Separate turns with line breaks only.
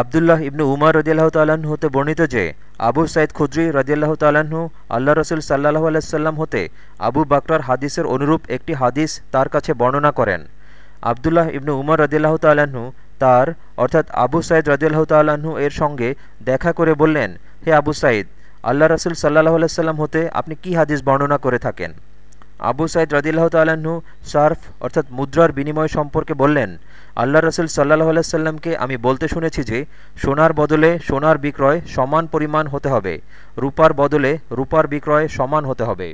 আবদুল্লাহ ইবনু উমার রদিয়াল্লাহ তাল্লাহ্ন হতে বর্ণিত যে, আবু সাইদ খুদ্রি রদিয়াল্লাহ তাল্লাহ্ন আল্লাহ রসুল সাল্লাহ আলাইসাল্লাম হতে আবু বাকরার হাদিসের অনুরূপ একটি হাদিস তার কাছে বর্ণনা করেন। আবদুল্লাহ ইবনু উমর রদিয়াল্লাহ তাল্লাহ্ন তার, অর্থাৎ আবু সাইদ রদিয়াল্লাহ তাল্লাহ্ন এর সঙ্গে দেখা করে বললেন, হে আবু সাইদ আল্লাহ রসুল সাল্লাহ আলাইসাল্লাম হতে আপনি কি হাদিস বর্ণনা করে থাকেন? আবু সাইদ রদিল্লাহ তাল্লাহ্ন সার্ফ, অর্থাৎ মুদ্রার বিনিময় সম্পর্কে বললেন আল্লাহ রসুল সাল্লাহ আলাইসাল্লামকে আমি বলতে শুনেছি যে, সোনার বদলে সোনার বিক্রয় সমান পরিমাণ হতে হবে, রূপার বদলে রূপার বিক্রয় সমান হতে হবে।